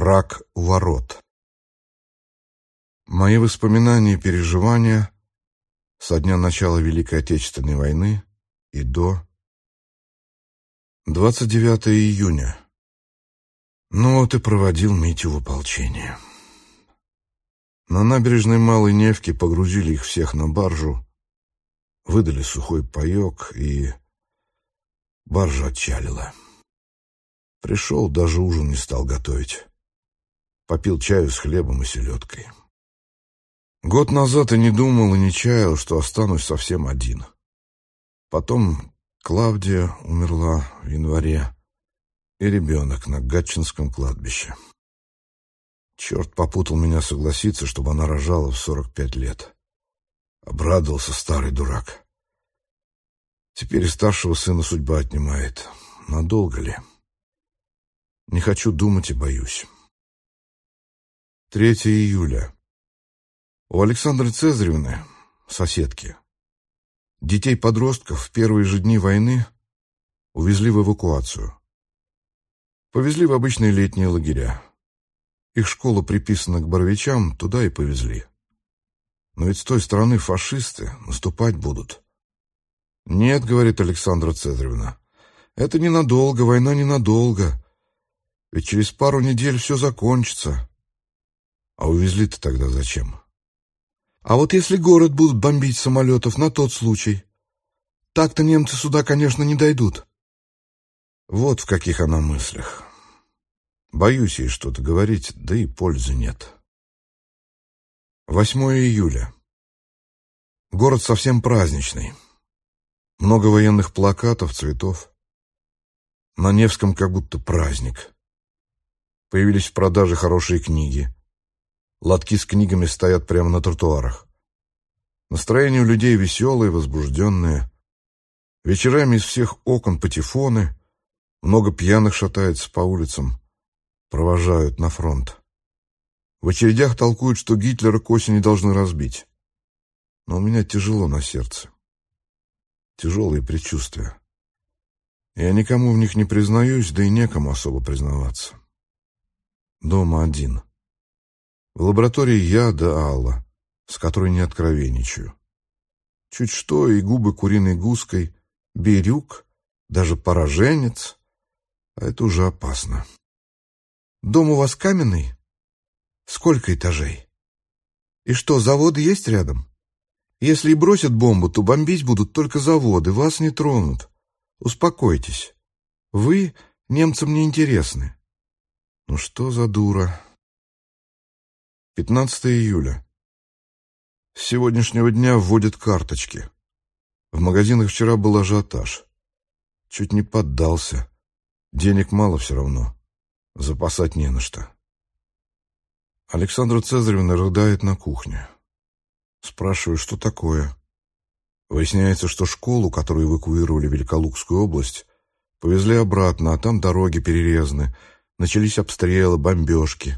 Враг ворот. Мои воспоминания и переживания со дня начала Великой Отечественной войны и до 29 июня. Ну вот и проводил Митю в ополчение. На набережной Малой Невки погрузили их всех на баржу, выдали сухой паек, и баржа отчалила. Пришел, даже ужин не стал готовить. Попил чаю с хлебом и селедкой. Год назад и не думал, и не чаял, что останусь совсем один. Потом Клавдия умерла в январе, и ребенок на Гатчинском кладбище. Черт попутал меня согласиться, чтобы она рожала в сорок пять лет. Обрадовался старый дурак. Теперь старшего сына судьба отнимает. Надолго ли? Не хочу думать и боюсь. 3 июля. У Александры Цезаревны, соседки, детей-подростков в первые же дни войны увезли в эвакуацию. Повезли в обычные летние лагеря. Их школа приписана к Боровичам, туда и повезли. Но ведь с той стороны фашисты наступать будут. «Нет», — говорит Александра Цезаревна, — «это ненадолго, война ненадолго. Ведь через пару недель все закончится». А увезли-то тогда зачем? А вот если город будут бомбить самолетов на тот случай, так-то немцы сюда, конечно, не дойдут. Вот в каких она мыслях. Боюсь ей что-то говорить, да и пользы нет. 8 июля. Город совсем праздничный. Много военных плакатов, цветов. На Невском как будто праздник. Появились в продаже хорошие книги. Лотки с книгами стоят прямо на тротуарах. Настроение у людей веселое, возбужденное. Вечерами из всех окон патефоны, много пьяных шатается по улицам, провожают на фронт. В очередях толкуют, что Гитлера к осени должны разбить. Но у меня тяжело на сердце. Тяжелые предчувствия. Я никому в них не признаюсь, да и некому особо признаваться. Дома один. В лаборатории я да Алла, с которой не откровенничаю. Чуть что, и губы куриной гуской, бирюк, даже пораженец — а это уже опасно. Дом у вас каменный? Сколько этажей? И что, заводы есть рядом? Если и бросят бомбу, то бомбить будут только заводы, вас не тронут. Успокойтесь. Вы немцам не интересны. Ну что за дура? 15 июля. С сегодняшнего дня вводят карточки. В магазинах вчера был ажиотаж. Чуть не поддался. Денег мало все равно. Запасать не на что. Александра Цезаревна рыдает на кухне. Спрашиваю, что такое. Выясняется, что школу, которую эвакуировали в Великолукскую область, повезли обратно, а там дороги перерезаны, начались обстрелы, бомбежки.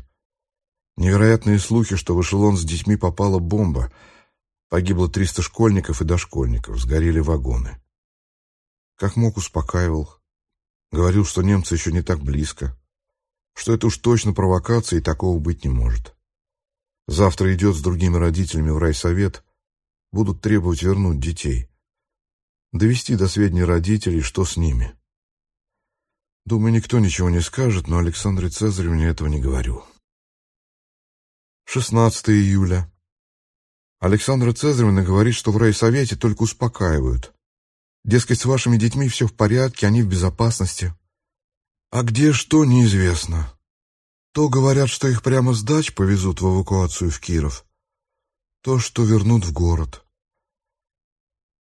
Невероятные слухи, что в эшелон с детьми попала бомба. Погибло 300 школьников и дошкольников, сгорели вагоны. Как мог, успокаивал. Говорил, что немцы еще не так близко, что это уж точно провокация и такого быть не может. Завтра идет с другими родителями в райсовет, будут требовать вернуть детей. Довести до сведения родителей, что с ними. Думаю, никто ничего не скажет, но Александре Цезаревне этого не говорю. 16 июля. Александра Цезаревна говорит, что в райсовете только успокаивают. Дескать, с вашими детьми все в порядке, они в безопасности. А где что, неизвестно. То говорят, что их прямо с дач повезут в эвакуацию в Киров, то, что вернут в город.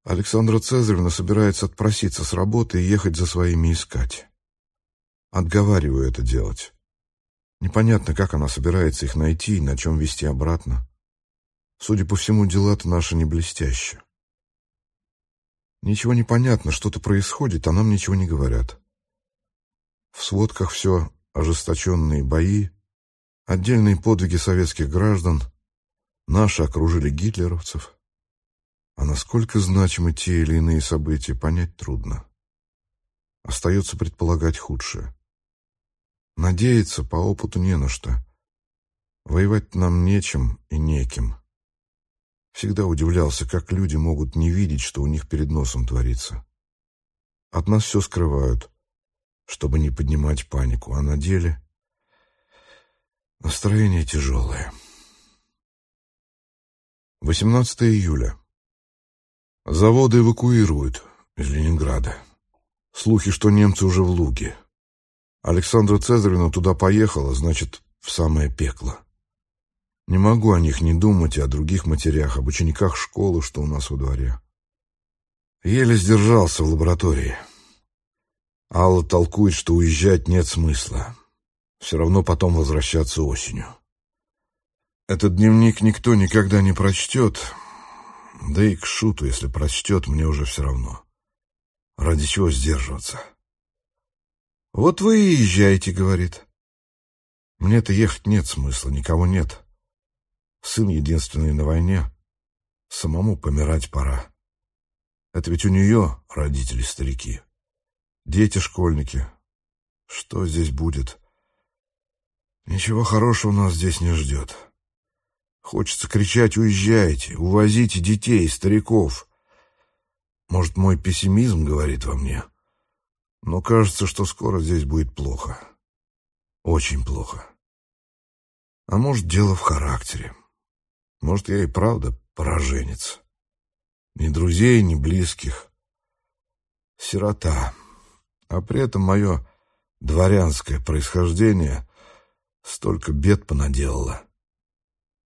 Александра Цезаревна собирается отпроситься с работы и ехать за своими искать. Отговариваю это делать. Непонятно, как она собирается их найти и на чем везти обратно. Судя по всему, дела-то наши не блестящие. Ничего не понятно, что-то происходит, а нам ничего не говорят. В сводках все ожесточенные бои, отдельные подвиги советских граждан, наши окружили гитлеровцев. А насколько значимы те или иные события, понять трудно. Остается предполагать худшее. Надеяться по опыту не на что. Воевать нам нечем и неким. Всегда удивлялся, как люди могут не видеть, что у них перед носом творится. От нас все скрывают, чтобы не поднимать панику, а на деле настроение тяжелое. 18 июля. Заводы эвакуируют из Ленинграда. Слухи, что немцы уже в Луге. Александра Цезаревна туда поехала, значит, в самое пекло. Не могу о них не думать и о других матерях, об учениках школы, что у нас во дворе. Еле сдержался в лаборатории. Алла толкует, что уезжать нет смысла. Все равно потом возвращаться осенью. Этот дневник никто никогда не прочтет, да и к шуту, если прочтет, мне уже все равно. Ради чего сдерживаться? «Вот вы и езжайте», — говорит. «Мне-то ехать нет смысла, никого нет. Сын единственный на войне. Самому помирать пора. Это ведь у нее родители-старики. Дети-школьники. Что здесь будет? Ничего хорошего нас здесь не ждет. Хочется кричать «Уезжайте! Увозите детей, стариков!» Может, мой пессимизм говорит во мне, но кажется, что скоро здесь будет плохо. Очень плохо. А может, дело в характере. Может, я и правда пораженец. Ни друзей, ни близких. Сирота. А при этом мое дворянское происхождение столько бед понаделало.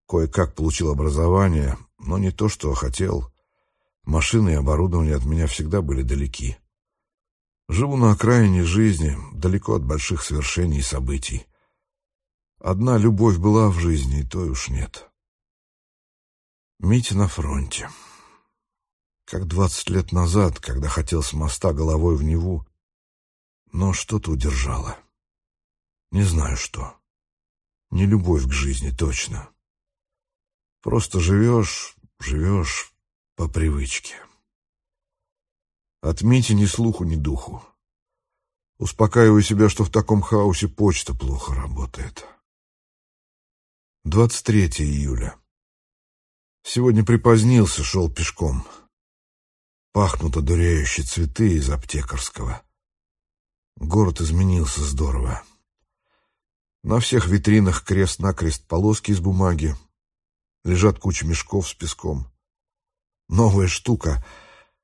Кое-как получил образование, но не то, что хотел. Машины и оборудование от меня всегда были далеки. Живу на окраине жизни, далеко от больших свершений и событий. Одна любовь была в жизни, и той уж нет. Митя на фронте. Как двадцать лет назад, когда хотел с моста головой в Неву, но что-то удержало. Не знаю что. Не любовь к жизни, точно. Просто живешь, живешь по привычке. От Мити ни слуху, ни духу. Успокаиваю себя, что в таком хаосе почта плохо работает. 23 июля. Сегодня припозднился, шел пешком. Пахнут одуряющие цветы из аптекарского. Город изменился здорово. На всех витринах крест-накрест полоски из бумаги. Лежат куча мешков с песком. Новая штука —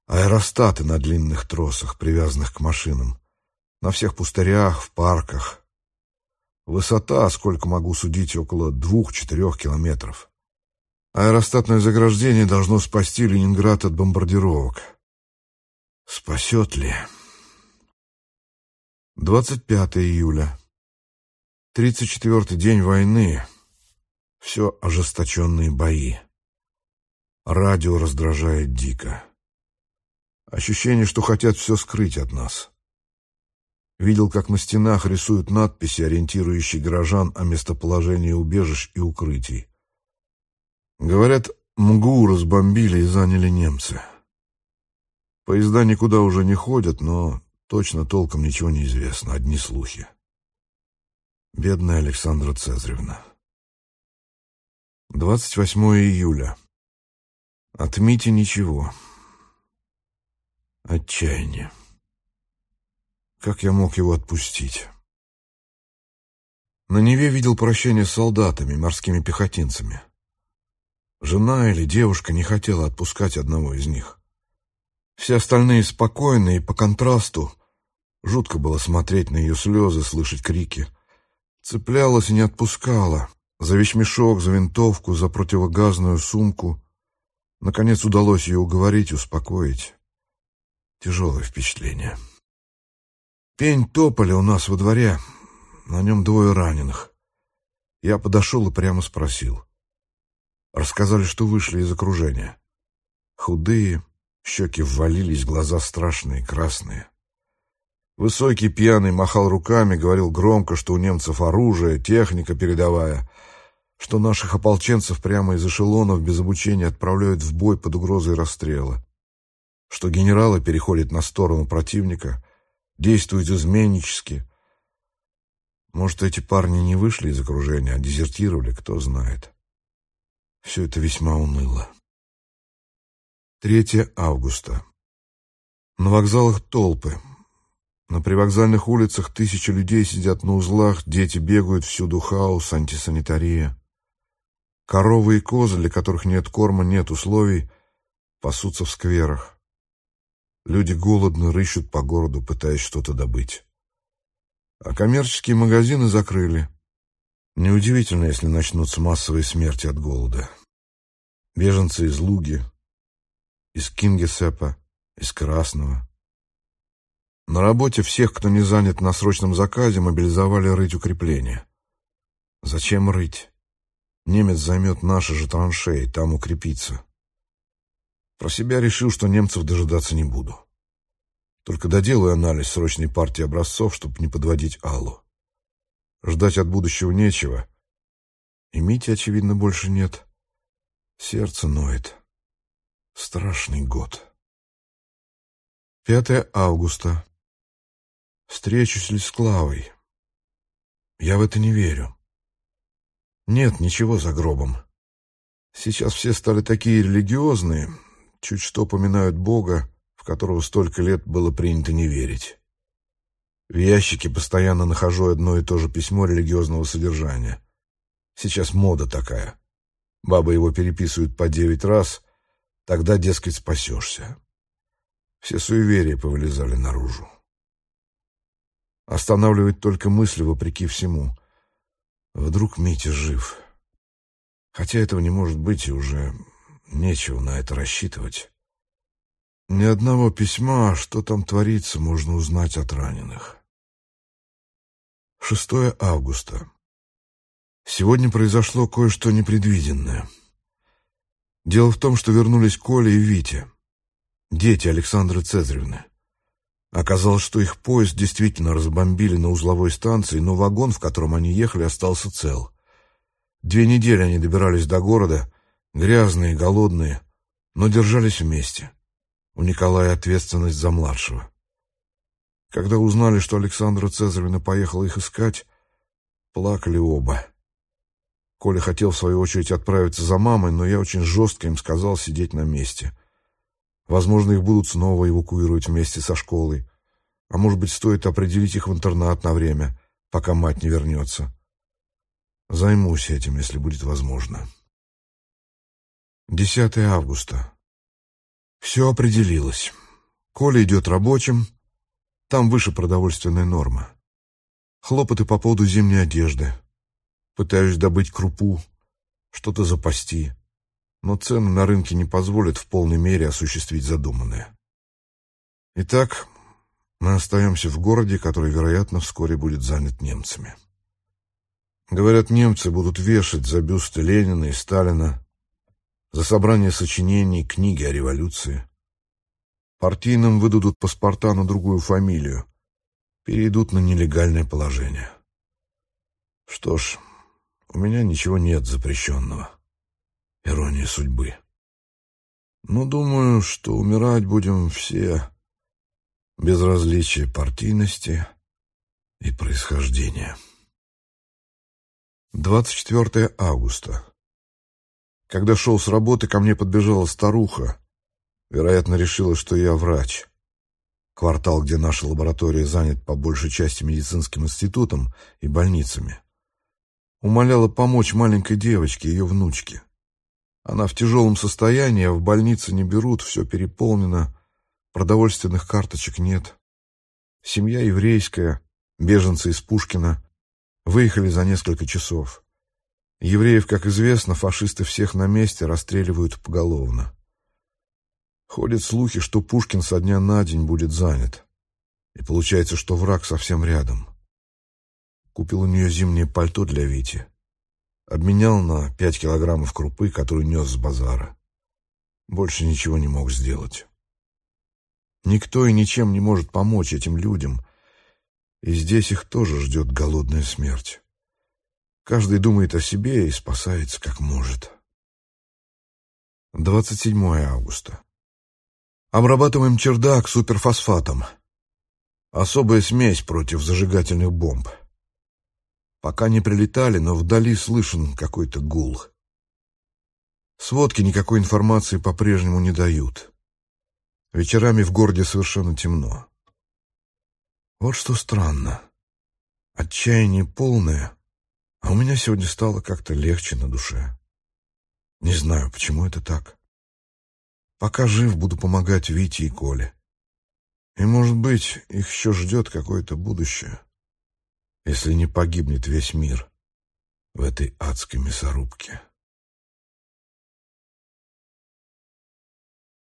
аэростаты на длинных тросах, привязанных к машинам. На всех пустырях, в парках. Высота, сколько могу судить, около двух-четырех километров. Аэростатное заграждение должно спасти Ленинград от бомбардировок. Спасет ли? 25 июля. 34-й день войны. Все ожесточенные бои. Радио раздражает дико. Ощущение, что хотят все скрыть от нас. Видел, как на стенах рисуют надписи, ориентирующие горожан о местоположении убежищ и укрытий. Говорят, МГУ разбомбили и заняли немцы. Поезда никуда уже не ходят, но точно толком ничего не известно, одни слухи. Бедная Александра Цезаревна. 28 июля. От Мити ничего. Отчаяние. Как я мог его отпустить? На Неве видел прощение с солдатами, морскими пехотинцами. Жена или девушка не хотела отпускать одного из них. Все остальные спокойные, и по контрасту жутко было смотреть на ее слезы, слышать крики. Цеплялась и не отпускала. За вещмешок, за винтовку, за противогазную сумку. Наконец удалось ее уговорить, успокоить. Тяжелое впечатление. Пень тополя у нас во дворе. На нем двое раненых. Я подошел и прямо спросил. Рассказали, что вышли из окружения. Худые, щеки ввалились, глаза страшные, красные. Высокий пьяный махал руками, говорил громко, что у немцев оружие, техника передовая — что наших ополченцев прямо из эшелонов без обучения отправляют в бой под угрозой расстрела, что генералы переходят на сторону противника, действуют изменнически. Может, эти парни не вышли из окружения, а дезертировали, кто знает. Все это весьма уныло. 3 августа. На вокзалах толпы. На привокзальных улицах тысячи людей сидят на узлах, дети бегают, всюду хаос, антисанитария. Коровы и козы, для которых нет корма, нет условий, пасутся в скверах. Люди голодно рыщут по городу, пытаясь что-то добыть. А коммерческие магазины закрыли. Неудивительно, если начнутся массовые смерти от голода. Беженцы из Луги, из Кингесепа, из Красного. На работе всех, кто не занят на срочном заказе, мобилизовали рыть укрепления. Зачем рыть? Немец займет наши же траншеи, там укрепится. Про себя решил, что немцев дожидаться не буду. Только доделаю анализ срочной партии образцов, чтобы не подводить Аллу. Ждать от будущего нечего. И Мити, очевидно, больше нет. Сердце ноет. Страшный год. 5 августа. Встречусь ли с Клавой? Я в это не верю. Нет ничего за гробом. Сейчас все стали такие религиозные, чуть что поминают Бога, в которого столько лет было принято не верить. В ящике постоянно нахожу одно и то же письмо религиозного содержания. Сейчас мода такая. Бабы его переписывают по девять раз, тогда, дескать, спасешься. Все суеверия повылезали наружу. Останавливает только мысль, вопреки всему. Вдруг Митя жив. Хотя этого не может быть, и уже нечего на это рассчитывать. Ни одного письма, что там творится, можно узнать от раненых. 6 августа. Сегодня произошло кое-что непредвиденное. Дело в том, что вернулись Коля и Витя, дети Александры Цезаревны. Оказалось, что их поезд действительно разбомбили на узловой станции, но вагон, в котором они ехали, остался цел. Две недели они добирались до города, грязные, голодные, но держались вместе. У Николая ответственность за младшего. Когда узнали, что Александра Цезаревна поехала их искать, плакали оба. Коля хотел, в свою очередь, отправиться за мамой, но я очень жестко им сказал сидеть на месте. Возможно, их будут снова эвакуировать вместе со школой. А может быть, стоит определить их в интернат на время, пока мать не вернется. Займусь этим, если будет возможно. 10 августа. Все определилось. Коля идет рабочим, там выше продовольственная норма. Хлопоты по поводу зимней одежды. Пытаюсь добыть крупу, что-то запасти но цены на рынке не позволят в полной мере осуществить задуманное. Итак, мы остаемся в городе, который, вероятно, вскоре будет занят немцами. Говорят, немцы будут вешать за бюсты Ленина и Сталина, за собрание сочинений, книги о революции. Партийным выдадут паспорта на другую фамилию, перейдут на нелегальное положение. Что ж, у меня ничего нет запрещенного. Ирония судьбы. Но думаю, что умирать будем все без различия партийности и происхождения. 24 августа. Когда шел с работы, ко мне подбежала старуха. Вероятно, решила, что я врач. Квартал, где наша лаборатория занят по большей части медицинским институтом и больницами. Умоляла помочь маленькой девочке, ее внучке. Она в тяжелом состоянии, а в больнице не берут, все переполнено, продовольственных карточек нет. Семья еврейская, беженцы из Пушкина, выехали за несколько часов. Евреев, как известно, фашисты всех на месте расстреливают поголовно. Ходят слухи, что Пушкин со дня на день будет занят. И получается, что враг совсем рядом. Купил у нее зимнее пальто для Вити. Обменял на пять килограммов крупы, которую нес с базара. Больше ничего не мог сделать. Никто и ничем не может помочь этим людям, и здесь их тоже ждет голодная смерть. Каждый думает о себе и спасается как может. 27 августа. Обрабатываем чердак суперфосфатом. Особая смесь против зажигательных бомб. Пока не прилетали, но вдали слышен какой-то гул. Сводки никакой информации по-прежнему не дают. Вечерами в городе совершенно темно. Вот что странно. Отчаяние полное, а у меня сегодня стало как-то легче на душе. Не знаю, почему это так. Пока жив, буду помогать Вите и Коле. И, может быть, их еще ждет какое-то будущее, если не погибнет весь мир в этой адской мясорубке.